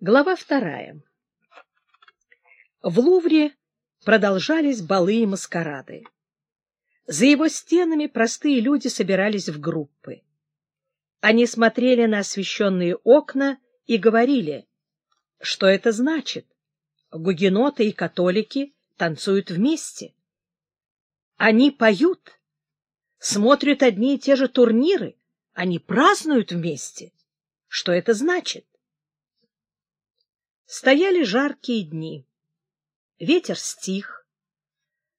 Глава вторая. В Лувре продолжались балы и маскарады. За его стенами простые люди собирались в группы. Они смотрели на освещенные окна и говорили, что это значит. Гугеноты и католики танцуют вместе. Они поют, смотрят одни и те же турниры, они празднуют вместе. Что это значит? Стояли жаркие дни. Ветер стих.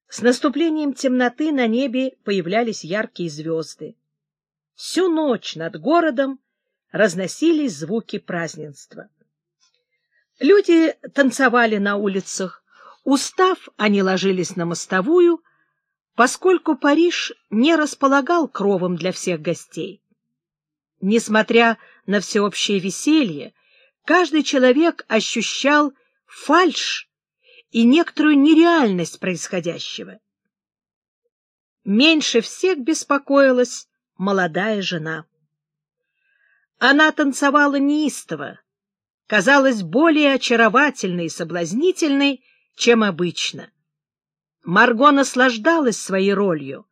С наступлением темноты на небе появлялись яркие звезды. Всю ночь над городом разносились звуки празднества. Люди танцевали на улицах. Устав, они ложились на мостовую, поскольку Париж не располагал кровом для всех гостей. Несмотря на всеобщее веселье, каждый человек ощущал фальшь и некоторую нереальность происходящего. Меньше всех беспокоилась молодая жена. Она танцевала неистово, казалась более очаровательной и соблазнительной, чем обычно. Марго наслаждалась своей ролью.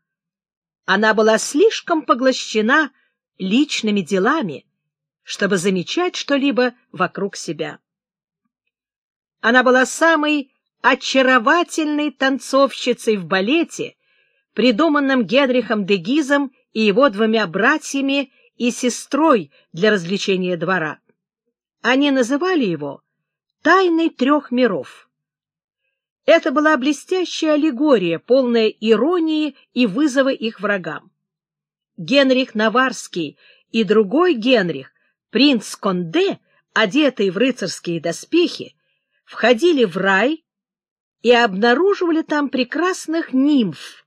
Она была слишком поглощена личными делами, чтобы замечать что-либо вокруг себя. Она была самой очаровательной танцовщицей в балете, придуманном Генрихом де Гизом и его двумя братьями и сестрой для развлечения двора. Они называли его «Тайной трех миров». Это была блестящая аллегория, полная иронии и вызова их врагам. Генрих Наварский и другой Генрих принц Конде, одетые в рыцарские доспехи, входили в рай и обнаруживали там прекрасных нимф,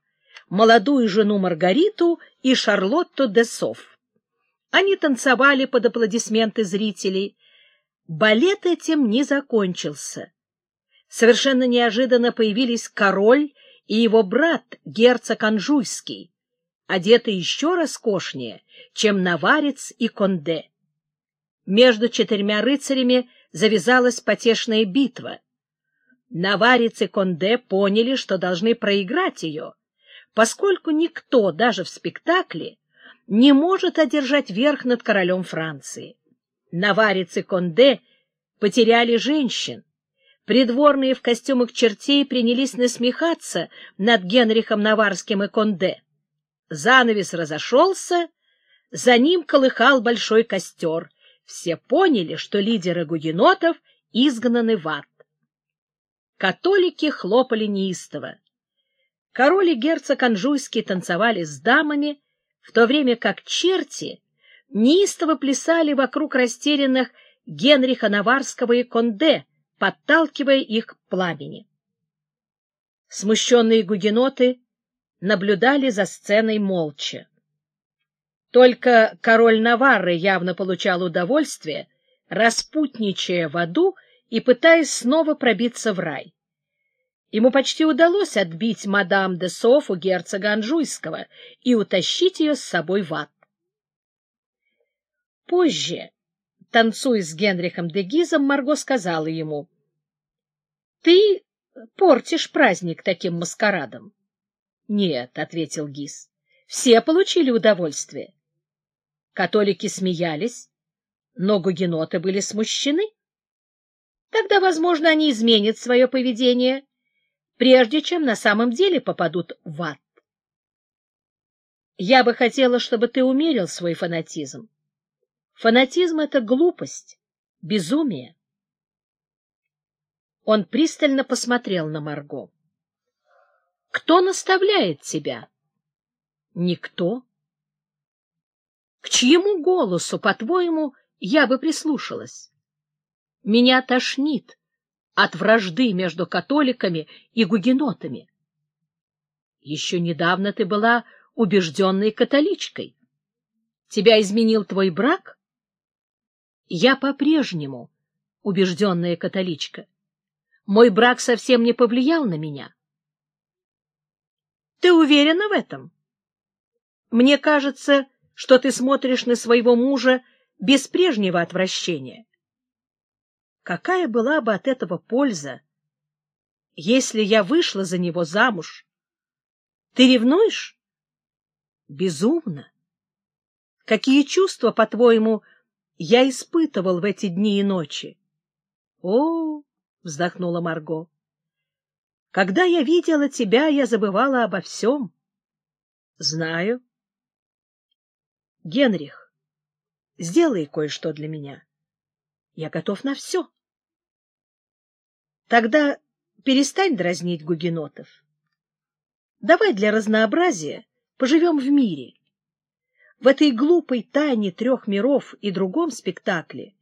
молодую жену Маргариту и Шарлотту де Соф. Они танцевали под аплодисменты зрителей. Балет этим не закончился. Совершенно неожиданно появились король и его брат, герцог Анжуйский, одетый еще роскошнее, чем Наварец и Конде между четырьмя рыцарями завязалась потешная битва. Наварец и Конде поняли, что должны проиграть ее, поскольку никто, даже в спектакле, не может одержать верх над королем Франции. Наварец и Конде потеряли женщин. Придворные в костюмах чертей принялись насмехаться над Генрихом Наварским и Конде. Занавес разошелся, за ним колыхал большой костер — все поняли, что лидеры гугенотов изгнаны в ад. Католики хлопали неистово. Король и герцог Анжуйский танцевали с дамами, в то время как черти неистово плясали вокруг растерянных Генриха Наварского и Конде, подталкивая их к пламени. Смущенные гугеноты наблюдали за сценой молча. Только король Наварры явно получал удовольствие, распутничая в аду и пытаясь снова пробиться в рай. Ему почти удалось отбить мадам де Софу герцога Анжуйского и утащить ее с собой в ад. Позже, танцуя с Генрихом де Гизом, Марго сказала ему, — Ты портишь праздник таким маскарадом. — Нет, — ответил Гиз, — все получили удовольствие. Католики смеялись, но гугеноты были смущены. Тогда, возможно, они изменят свое поведение, прежде чем на самом деле попадут в ад. Я бы хотела, чтобы ты умерил свой фанатизм. Фанатизм — это глупость, безумие. Он пристально посмотрел на Марго. — Кто наставляет тебя? — Никто. К чьему голосу, по-твоему, я бы прислушалась? Меня тошнит от вражды между католиками и гугенотами. Еще недавно ты была убежденной католичкой. Тебя изменил твой брак? Я по-прежнему убежденная католичка. Мой брак совсем не повлиял на меня. Ты уверена в этом? Мне кажется, что ты смотришь на своего мужа без прежнего отвращения. какая была бы от этого польза, если я вышла за него замуж? Ты ревнуешь? Безумно. Какие чувства, по-твоему, я испытывал в эти дни и ночи? О, вздохнула Марго. Когда я видела тебя, я забывала обо всем. Знаю. Генрих, сделай кое-что для меня. Я готов на все. Тогда перестань дразнить гугенотов. Давай для разнообразия поживем в мире. В этой глупой тайне трех миров и другом спектакле,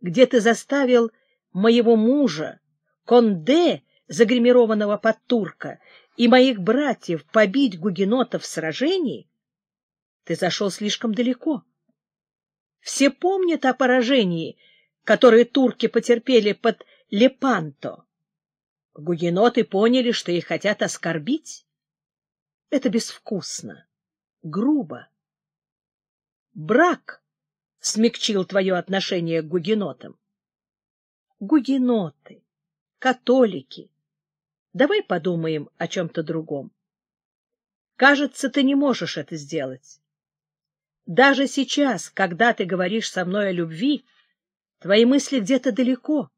где ты заставил моего мужа, Конде, загримированного под турка, и моих братьев побить гугенотов в сражении, ты зашел слишком далеко. Все помнят о поражении, которое турки потерпели под Лепанто. Гугеноты поняли, что их хотят оскорбить. Это безвкусно, грубо. Брак смягчил твое отношение к гугенотам. Гугеноты, католики. Давай подумаем о чем-то другом. Кажется, ты не можешь это сделать. Даже сейчас, когда ты говоришь со мной о любви, твои мысли где-то далеко.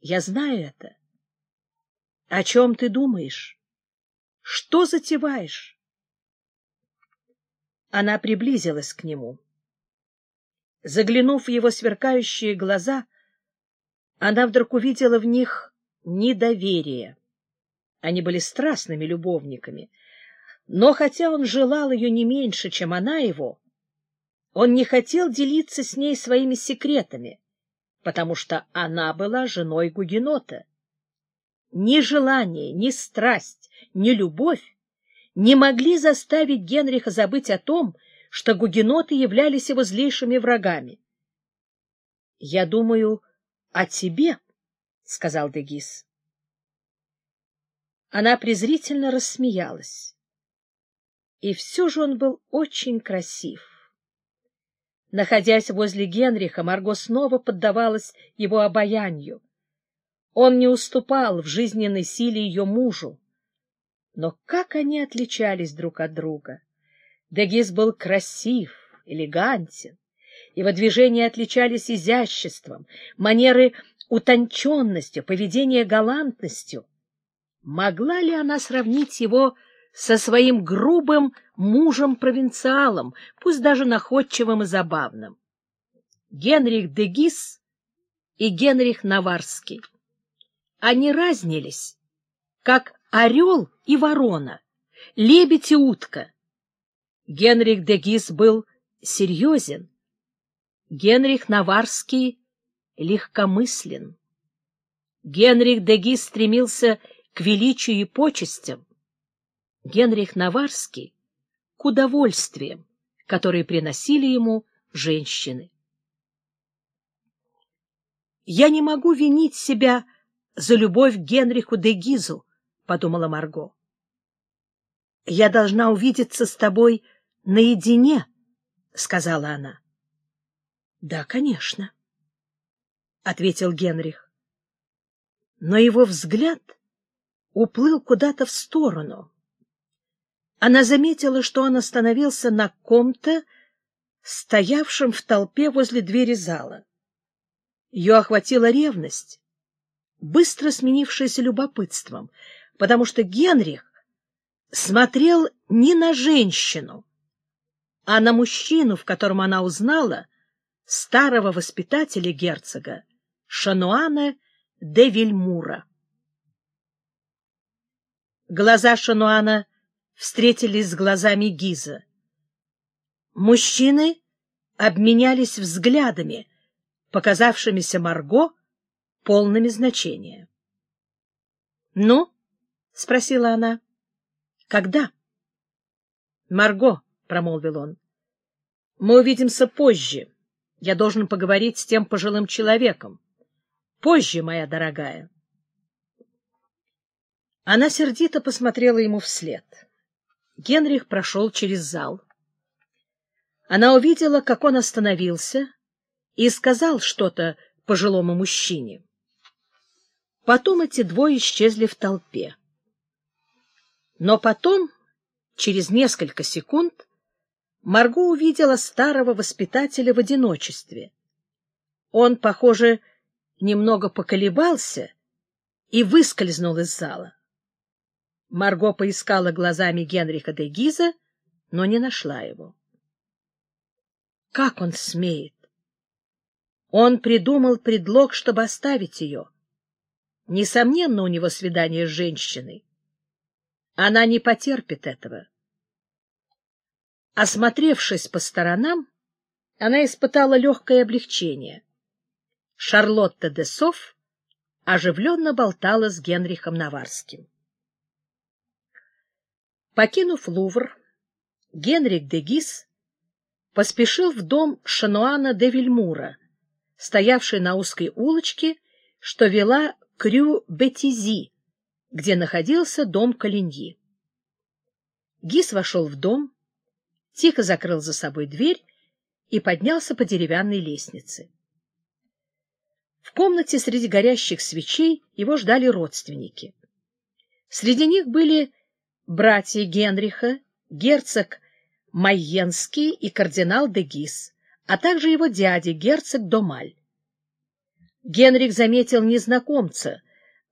Я знаю это. О чем ты думаешь? Что затеваешь? Она приблизилась к нему. Заглянув в его сверкающие глаза, она вдруг увидела в них недоверие. Они были страстными любовниками, но хотя он желал ее не меньше, чем она его, он не хотел делиться с ней своими секретами, потому что она была женой Гугенота. Ни желание, ни страсть, ни любовь не могли заставить Генриха забыть о том, что гугеноты являлись его злейшими врагами. — Я думаю о тебе, — сказал Дегис. Она презрительно рассмеялась. И все же он был очень красив. Находясь возле Генриха, Марго снова поддавалась его обаянию. Он не уступал в жизненной силе ее мужу. Но как они отличались друг от друга! Дегис был красив, элегантен. Его движения отличались изяществом, манеры утонченностью, поведение галантностью. Могла ли она сравнить его со своим грубым мужем-провинциалом, пусть даже находчивым и забавным. Генрих де Гис и Генрих Наварский. Они разнились, как орел и ворона, лебедь и утка. Генрих де Гис был серьезен, Генрих Наварский легкомыслен. Генрих де Гис стремился к величию и почестям, Генрих Наварский к удовольствиям, которые приносили ему женщины. «Я не могу винить себя за любовь к Генриху де Гизу», — подумала Марго. «Я должна увидеться с тобой наедине», — сказала она. «Да, конечно», — ответил Генрих. Но его взгляд уплыл куда-то в сторону. Она заметила, что он остановился на ком-то, стоявшем в толпе возле двери зала. Ее охватила ревность, быстро сменившаяся любопытством, потому что Генрих смотрел не на женщину, а на мужчину, в котором она узнала старого воспитателя герцога, Шануана де Вильмура. Глаза Шануана встретились с глазами Гиза. Мужчины обменялись взглядами, показавшимися Марго полными значения. — Ну? — спросила она. — Когда? — Марго, — промолвил он, — мы увидимся позже. Я должен поговорить с тем пожилым человеком. Позже, моя дорогая. Она сердито посмотрела ему вслед. Генрих прошел через зал. Она увидела, как он остановился, и сказал что-то пожилому мужчине. Потом эти двое исчезли в толпе. Но потом, через несколько секунд, Марго увидела старого воспитателя в одиночестве. Он, похоже, немного поколебался и выскользнул из зала. Марго поискала глазами Генриха де Гиза, но не нашла его. Как он смеет? Он придумал предлог, чтобы оставить ее. Несомненно, у него свидание с женщиной. Она не потерпит этого. Осмотревшись по сторонам, она испытала легкое облегчение. Шарлотта де Софф оживленно болтала с Генрихом Наварским. Покинув Лувр, Генрих де Гис поспешил в дом Шануана де Вильмура, стоявший на узкой улочке, что вела к Рю-Бетизи, где находился дом Калиньи. Гис вошел в дом, тихо закрыл за собой дверь и поднялся по деревянной лестнице. В комнате среди горящих свечей его ждали родственники. Среди них были братья Генриха, герцог Майенский и кардинал де Гис, а также его дядя, герцог Домаль. Генрих заметил незнакомца,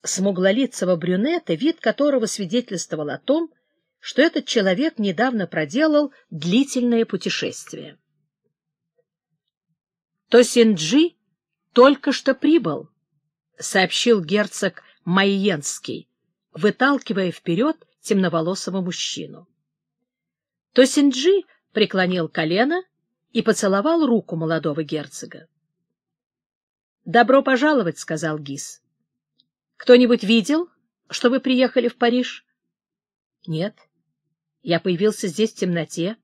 смуглолицего брюнета, вид которого свидетельствовал о том, что этот человек недавно проделал длительное путешествие. Тосинджи только что прибыл, — сообщил герцог Майенский, выталкивая вперед темноволосого мужчину. Тосинджи преклонил колено и поцеловал руку молодого герцога. — Добро пожаловать, — сказал Гис. — Кто-нибудь видел, что вы приехали в Париж? — Нет. Я появился здесь в темноте.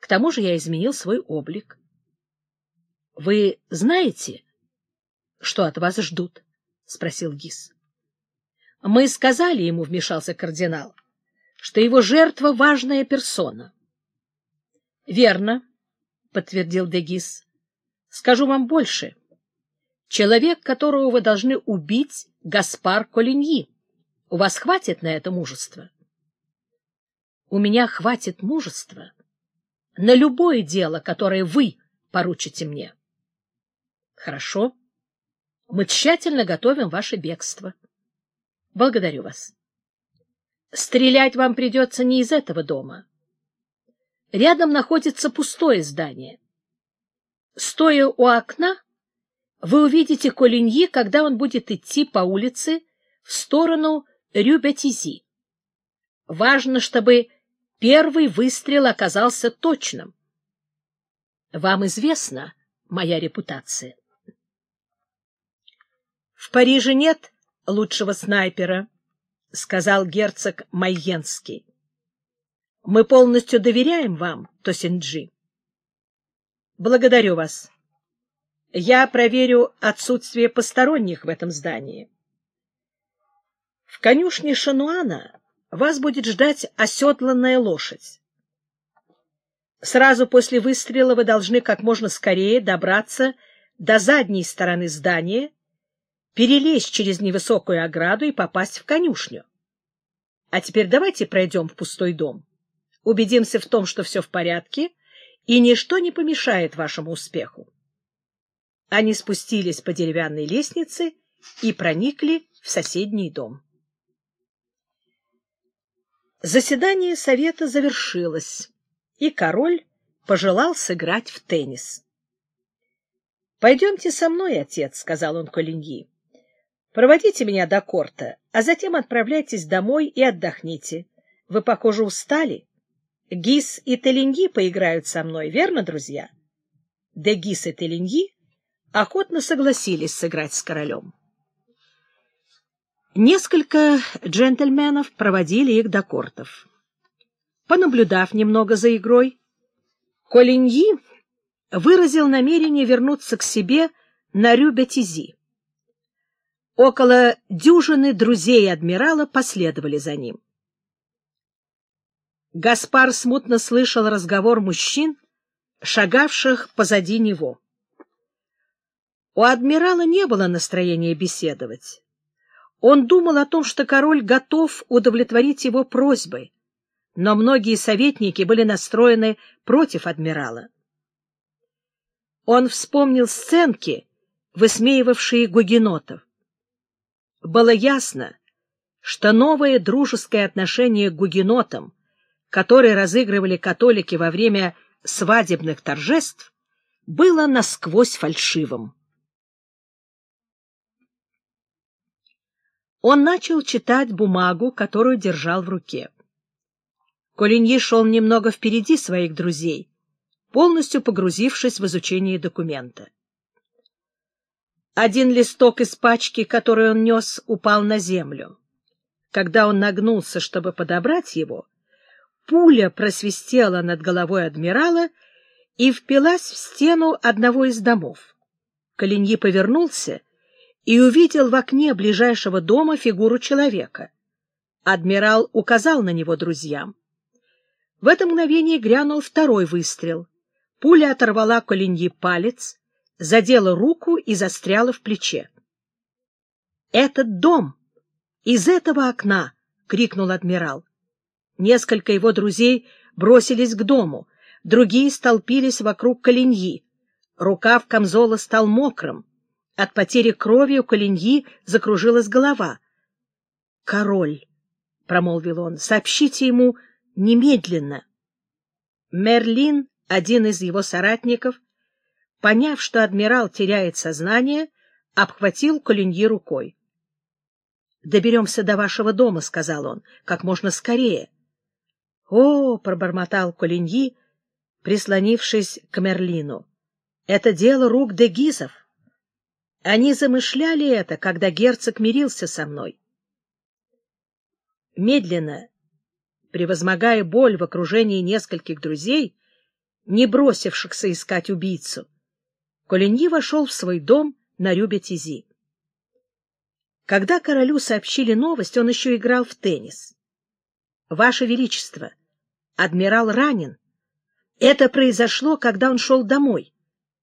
К тому же я изменил свой облик. — Вы знаете, что от вас ждут? — спросил Гис. — Мы сказали ему, — вмешался кардинал, — что его жертва — важная персона. — Верно, — подтвердил Дегис. — Скажу вам больше. Человек, которого вы должны убить, — Гаспар Колиньи. У вас хватит на это мужества? — У меня хватит мужества на любое дело, которое вы поручите мне. — Хорошо. Мы тщательно готовим ваше бегство. Благодарю вас. Стрелять вам придется не из этого дома. Рядом находится пустое здание. Стоя у окна, вы увидите Колиньи, когда он будет идти по улице в сторону Рюбетизи. Важно, чтобы первый выстрел оказался точным. Вам известна моя репутация. В Париже нет лучшего снайпера, — сказал герцог Майенский. — Мы полностью доверяем вам, Тосинджи. — Благодарю вас. Я проверю отсутствие посторонних в этом здании. В конюшне Шануана вас будет ждать оседланная лошадь. Сразу после выстрела вы должны как можно скорее добраться до задней стороны здания перелезть через невысокую ограду и попасть в конюшню. А теперь давайте пройдем в пустой дом. Убедимся в том, что все в порядке, и ничто не помешает вашему успеху. Они спустились по деревянной лестнице и проникли в соседний дом. Заседание совета завершилось, и король пожелал сыграть в теннис. — Пойдемте со мной, отец, — сказал он Колиньи. Проводите меня до корта, а затем отправляйтесь домой и отдохните. Вы, похоже, устали. Гис и Телиньи поиграют со мной, верно, друзья? Де Гис и Телиньи охотно согласились сыграть с королем. Несколько джентльменов проводили их до кортов. Понаблюдав немного за игрой, Колиньи выразил намерение вернуться к себе на Рюбетизи. Около дюжины друзей адмирала последовали за ним. Гаспар смутно слышал разговор мужчин, шагавших позади него. У адмирала не было настроения беседовать. Он думал о том, что король готов удовлетворить его просьбы, но многие советники были настроены против адмирала. Он вспомнил сценки, высмеивавшие гугенотов. Было ясно, что новое дружеское отношение к гугенотам, которое разыгрывали католики во время свадебных торжеств, было насквозь фальшивым. Он начал читать бумагу, которую держал в руке. Колиньи шел немного впереди своих друзей, полностью погрузившись в изучение документа. Один листок из пачки, который он нес, упал на землю. Когда он нагнулся, чтобы подобрать его, пуля просвистела над головой адмирала и впилась в стену одного из домов. Калиньи повернулся и увидел в окне ближайшего дома фигуру человека. Адмирал указал на него друзьям. В это мгновение грянул второй выстрел. Пуля оторвала Колиньи палец, задела руку и застряла в плече. «Этот дом! Из этого окна!» — крикнул адмирал. Несколько его друзей бросились к дому, другие столпились вокруг Калиньи. Рукав камзола стал мокрым. От потери крови у Калиньи закружилась голова. «Король!» — промолвил он. «Сообщите ему немедленно!» Мерлин, один из его соратников, поняв, что адмирал теряет сознание, обхватил Колиньи рукой. — Доберемся до вашего дома, — сказал он, — как можно скорее. — О, — пробормотал Колиньи, прислонившись к Мерлину, — это дело рук дегизов. Они замышляли это, когда герцог мирился со мной. Медленно, превозмогая боль в окружении нескольких друзей, не бросившихся искать убийцу, Коленьи вошел в свой дом на Рюбе-Тизи. Когда королю сообщили новость, он еще играл в теннис. — Ваше Величество, адмирал ранен. Это произошло, когда он шел домой.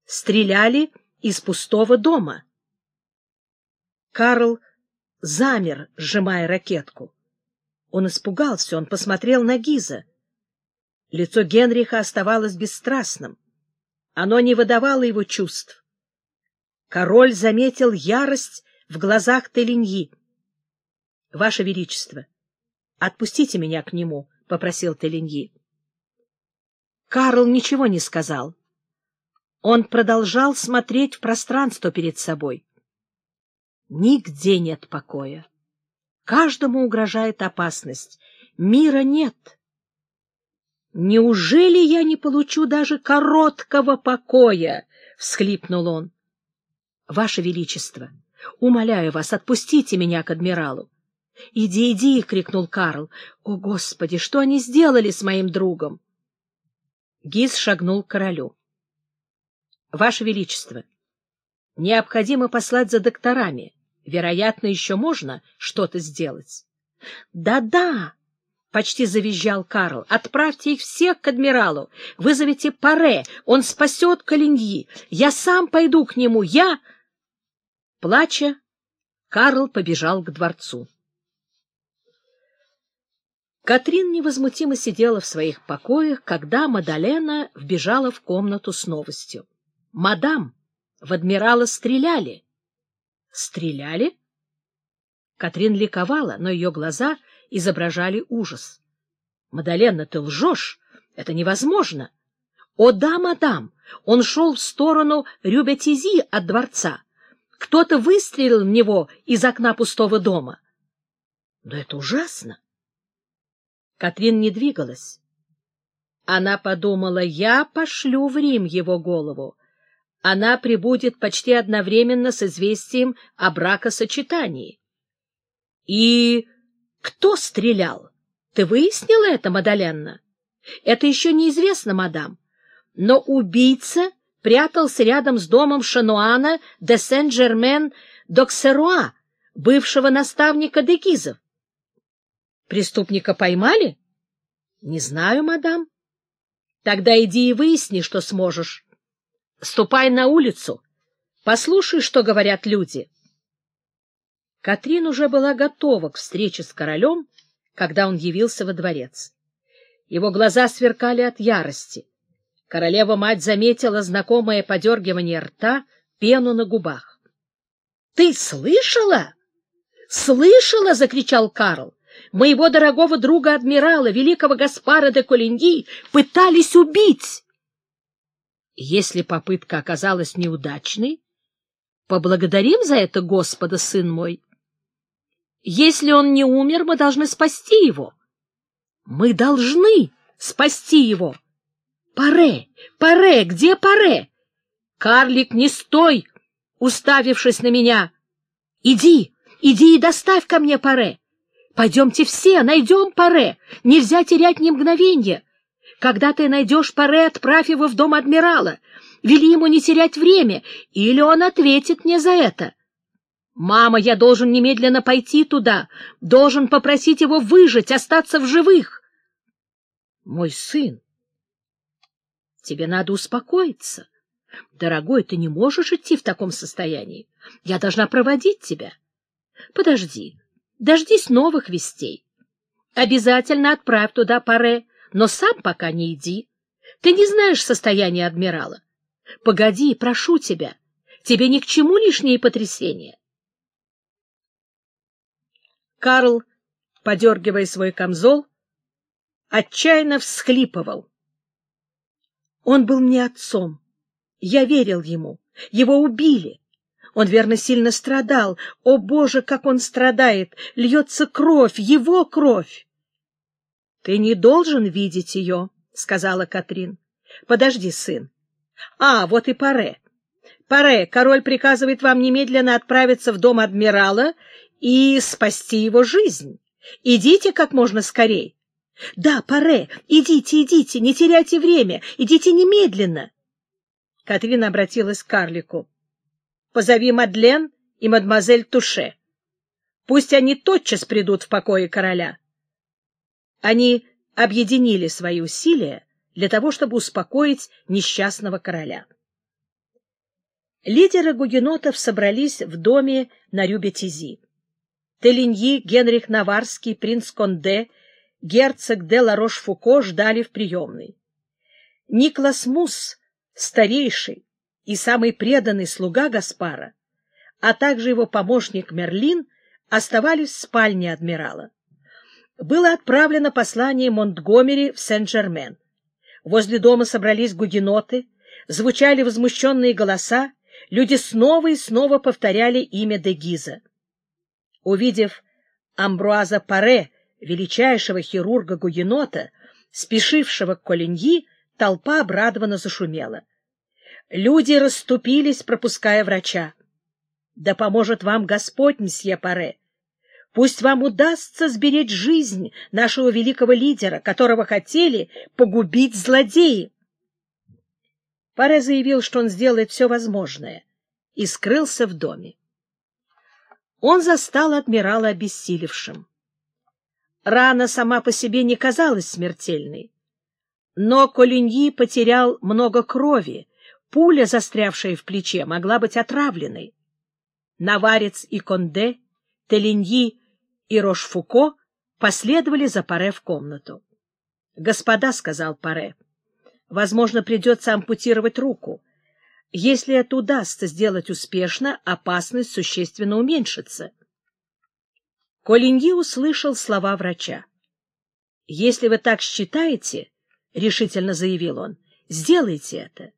Стреляли из пустого дома. Карл замер, сжимая ракетку. Он испугался, он посмотрел на Гиза. Лицо Генриха оставалось бесстрастным. Оно не выдавало его чувств. Король заметил ярость в глазах Телиньи. — Ваше Величество, отпустите меня к нему, — попросил Телиньи. Карл ничего не сказал. Он продолжал смотреть в пространство перед собой. Нигде нет покоя. Каждому угрожает опасность. Мира нет. «Неужели я не получу даже короткого покоя?» — всхлипнул он. «Ваше Величество, умоляю вас, отпустите меня к адмиралу». «Иди, иди!» — крикнул Карл. «О, Господи, что они сделали с моим другом?» Гиз шагнул к королю. «Ваше Величество, необходимо послать за докторами. Вероятно, еще можно что-то сделать». «Да-да!» — почти завизжал Карл. — Отправьте их всех к адмиралу. Вызовите Паре. Он спасет Калиньи. Я сам пойду к нему. Я... Плача, Карл побежал к дворцу. Катрин невозмутимо сидела в своих покоях, когда Мадалена вбежала в комнату с новостью. — Мадам, в адмирала стреляли. — Стреляли? Катрин ликовала, но ее глаза изображали ужас. — Мадалена, ты лжешь! Это невозможно! — О да, мадам! Он шел в сторону Рюбетизи от дворца. Кто-то выстрелил в него из окна пустого дома. — Но это ужасно! Катрин не двигалась. Она подумала, я пошлю в Рим его голову. Она прибудет почти одновременно с известием о бракосочетании. И кто стрелял? Ты выяснила это, Мадаленна? Это еще неизвестно, мадам. Но убийца прятался рядом с домом Шануана де Сен-Жермен-Доксеруа, бывшего наставника Дегизов. Преступника поймали? Не знаю, мадам. Тогда иди и выясни, что сможешь. Ступай на улицу, Послушай, что говорят люди. Катрин уже была готова к встрече с королем, когда он явился во дворец. Его глаза сверкали от ярости. Королева-мать заметила знакомое подергивание рта, пену на губах. — Ты слышала? Слышала? — закричал Карл. — Моего дорогого друга-адмирала, великого Гаспара де Колиньи, пытались убить. Если попытка оказалась неудачной, поблагодарим за это Господа, сын мой. Если он не умер, мы должны спасти его. Мы должны спасти его. Паре, Паре, где Паре? Карлик, не стой, уставившись на меня. Иди, иди и доставь ко мне Паре. Пойдемте все, найдем Паре. Нельзя терять ни мгновенья. Когда ты найдешь Паре, отправь его в дом адмирала. Вели ему не терять время, или он ответит мне за это. Мама, я должен немедленно пойти туда, должен попросить его выжить, остаться в живых. Мой сын, тебе надо успокоиться. Дорогой, ты не можешь идти в таком состоянии. Я должна проводить тебя. Подожди, дождись новых вестей. Обязательно отправь туда паре, но сам пока не иди. Ты не знаешь состояния адмирала. Погоди, прошу тебя. Тебе ни к чему лишние потрясения. Карл, подергивая свой камзол, отчаянно всхлипывал. Он был мне отцом. Я верил ему. Его убили. Он, верно, сильно страдал. О, Боже, как он страдает! Льется кровь, его кровь! — Ты не должен видеть ее, — сказала Катрин. — Подожди, сын. А, вот и Паре. Паре, король приказывает вам немедленно отправиться в дом адмирала и спасти его жизнь. Идите как можно скорей. — Да, Паре, идите, идите, не теряйте время, идите немедленно. Катрина обратилась к карлику. — Позови Мадлен и мадемуазель Туше. Пусть они тотчас придут в покое короля. Они объединили свои усилия для того, чтобы успокоить несчастного короля. Лидеры гугенотов собрались в доме на Рюбетизи. Телиньи, Генрих Наварский, принц Конде — герцог де Ларош-Фуко ждали в приемной. Никлас Мус, старейший и самый преданный слуга Гаспара, а также его помощник Мерлин, оставались в спальне адмирала. Было отправлено послание Монтгомери в Сен-Жермен. Возле дома собрались гугеноты, звучали возмущенные голоса, люди снова и снова повторяли имя де Гиза. Увидев Амбруаза Паре, величайшего хирурга Гугенота, спешившего к Колиньи, толпа обрадованно зашумела. Люди расступились, пропуская врача. Да поможет вам Господь, мсье Паре! Пусть вам удастся сберечь жизнь нашего великого лидера, которого хотели погубить злодеи. Паре заявил, что он сделает все возможное, и скрылся в доме. Он застал адмирала обессилевшим. Рана сама по себе не казалась смертельной. Но Колиньи потерял много крови, пуля, застрявшая в плече, могла быть отравленной. Наварец и Конде, Телиньи и Рошфуко последовали за Паре в комнату. — Господа, — сказал Паре, — возможно, придется ампутировать руку. Если это удастся сделать успешно, опасность существенно уменьшится. Колиньи услышал слова врача. — Если вы так считаете, — решительно заявил он, — сделайте это.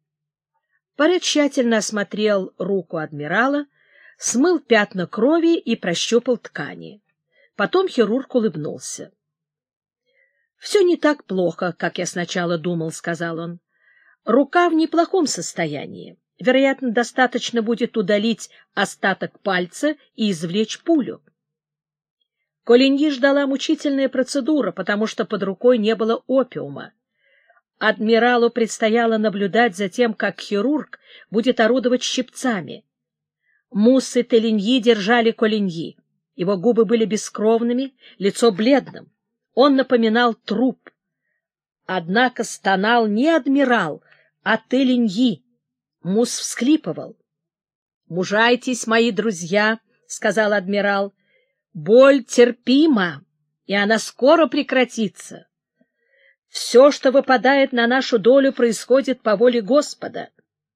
Паре тщательно осмотрел руку адмирала, смыл пятна крови и прощупал ткани. Потом хирург улыбнулся. — Все не так плохо, как я сначала думал, — сказал он. — Рука в неплохом состоянии. Вероятно, достаточно будет удалить остаток пальца и извлечь пулю. Колиньи ждала мучительная процедура, потому что под рукой не было опиума. Адмиралу предстояло наблюдать за тем, как хирург будет орудовать щипцами. Муссы Телиньи держали Колиньи. Его губы были бескровными, лицо бледным. Он напоминал труп. Однако стонал не адмирал, а Телиньи. Мус всхлипывал. Мужайтесь, мои друзья, — сказал адмирал. — Боль терпима, и она скоро прекратится. Все, что выпадает на нашу долю, происходит по воле Господа.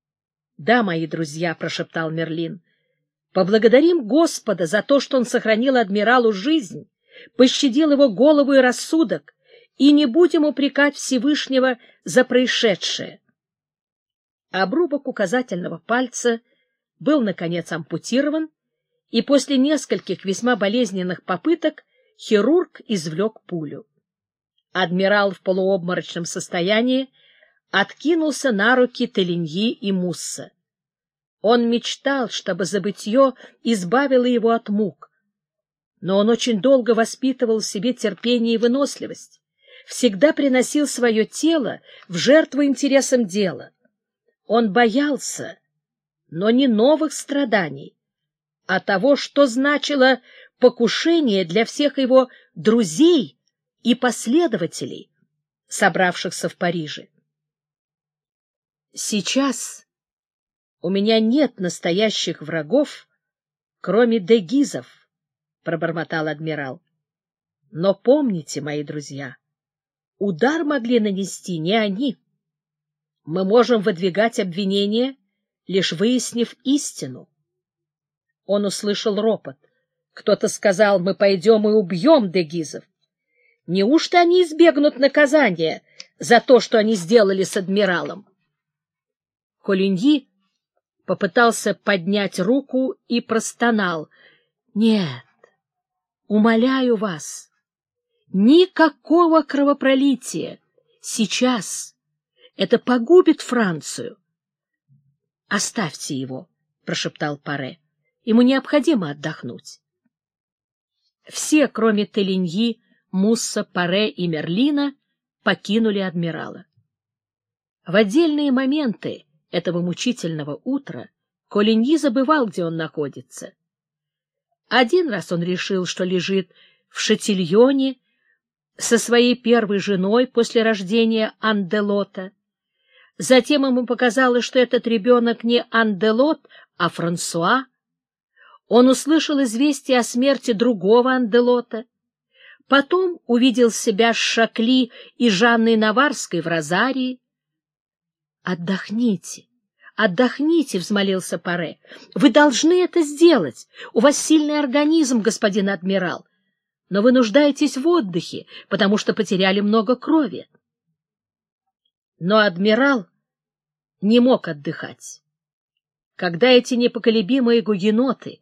— Да, мои друзья, — прошептал Мерлин, — поблагодарим Господа за то, что он сохранил адмиралу жизнь, пощадил его голову и рассудок, и не будем упрекать Всевышнего за происшедшее. Обрубок указательного пальца был, наконец, ампутирован, и после нескольких весьма болезненных попыток хирург извлек пулю. Адмирал в полуобморочном состоянии откинулся на руки Телиньи и Мусса. Он мечтал, чтобы забытье избавило его от мук. Но он очень долго воспитывал в себе терпение и выносливость, всегда приносил свое тело в жертву интересам дела. Он боялся, но не новых страданий, а того, что значило покушение для всех его друзей и последователей, собравшихся в Париже. Сейчас у меня нет настоящих врагов, кроме дегизов, — пробормотал адмирал. Но помните, мои друзья, удар могли нанести не они. Мы можем выдвигать обвинения, лишь выяснив истину. Он услышал ропот. Кто-то сказал, мы пойдем и убьем дегизов. Неужто они избегнут наказания за то, что они сделали с адмиралом? Колюньи попытался поднять руку и простонал. — Нет, умоляю вас, никакого кровопролития сейчас. Это погубит Францию. — Оставьте его, — прошептал Паре. — Ему необходимо отдохнуть. Все, кроме Телиньи, Мусса, Паре и Мерлина, покинули адмирала. В отдельные моменты этого мучительного утра Колиньи забывал, где он находится. Один раз он решил, что лежит в Шатильоне со своей первой женой после рождения Анделота. Затем ему показалось, что этот ребенок не Анделот, а Франсуа. Он услышал известие о смерти другого Анделота. Потом увидел себя с Шакли и Жанной Наварской в Розарии. «Отдохните, отдохните», — взмолился Паре. «Вы должны это сделать. У вас сильный организм, господин адмирал. Но вы нуждаетесь в отдыхе, потому что потеряли много крови». Но адмирал не мог отдыхать. Когда эти непоколебимые гугеноты,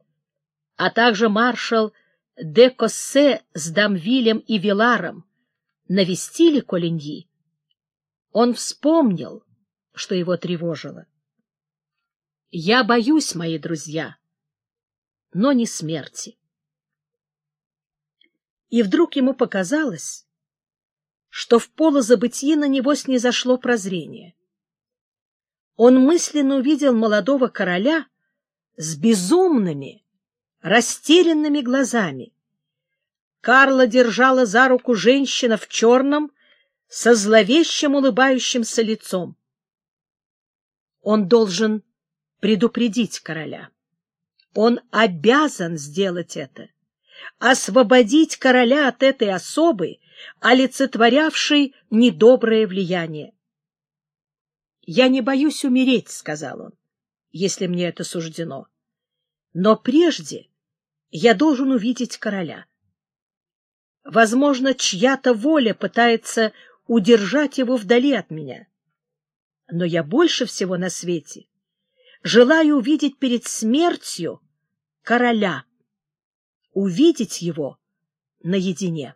а также маршал де Коссе с Дамвилем и Виларом навестили Колиньи, он вспомнил, что его тревожило. «Я боюсь, мои друзья, но не смерти». И вдруг ему показалось, что в полозабытии на него снизошло прозрение. Он мысленно увидел молодого короля с безумными, растерянными глазами. Карла держала за руку женщина в черном со зловещим улыбающимся лицом. Он должен предупредить короля. Он обязан сделать это, освободить короля от этой особы, олицетворявшей недоброе влияние. «Я не боюсь умереть», — сказал он, — «если мне это суждено. Но прежде я должен увидеть короля. Возможно, чья-то воля пытается удержать его вдали от меня. Но я больше всего на свете желаю увидеть перед смертью короля, увидеть его наедине.